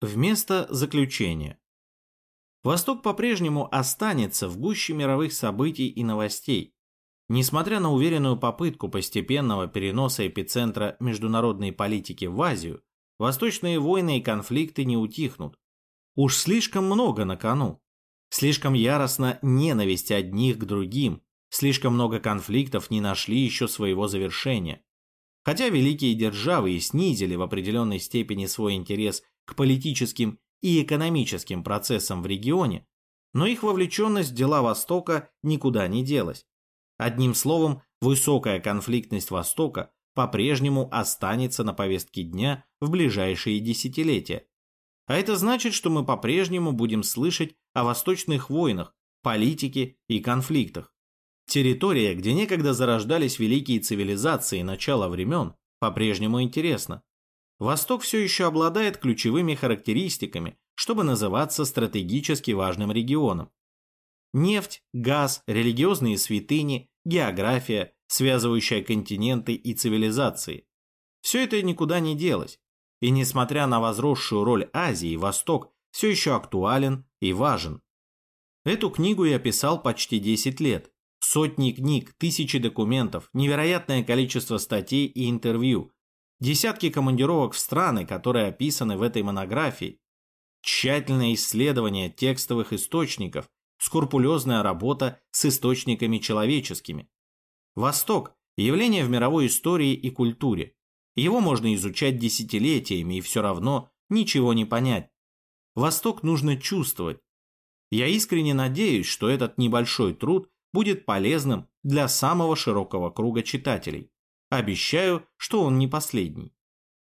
Вместо заключения. Восток по-прежнему останется в гуще мировых событий и новостей. Несмотря на уверенную попытку постепенного переноса эпицентра международной политики в Азию, восточные войны и конфликты не утихнут. Уж слишком много на кону. Слишком яростна ненависть одних к другим, слишком много конфликтов не нашли еще своего завершения. Хотя великие державы и снизили в определенной степени свой интерес к политическим и экономическим процессам в регионе, но их вовлеченность в дела Востока никуда не делась. Одним словом, высокая конфликтность Востока по-прежнему останется на повестке дня в ближайшие десятилетия. А это значит, что мы по-прежнему будем слышать о восточных войнах, политике и конфликтах. Территория, где некогда зарождались великие цивилизации начала времен, по-прежнему интересна. Восток все еще обладает ключевыми характеристиками, чтобы называться стратегически важным регионом. Нефть, газ, религиозные святыни, география, связывающая континенты и цивилизации. Все это никуда не делось. И несмотря на возросшую роль Азии, Восток все еще актуален и важен. Эту книгу я писал почти 10 лет, Сотни книг, тысячи документов, невероятное количество статей и интервью, десятки командировок в страны, которые описаны в этой монографии, тщательное исследование текстовых источников, скрупулезная работа с источниками человеческими. Восток – явление в мировой истории и культуре. Его можно изучать десятилетиями и все равно ничего не понять. Восток нужно чувствовать. Я искренне надеюсь, что этот небольшой труд будет полезным для самого широкого круга читателей. Обещаю, что он не последний.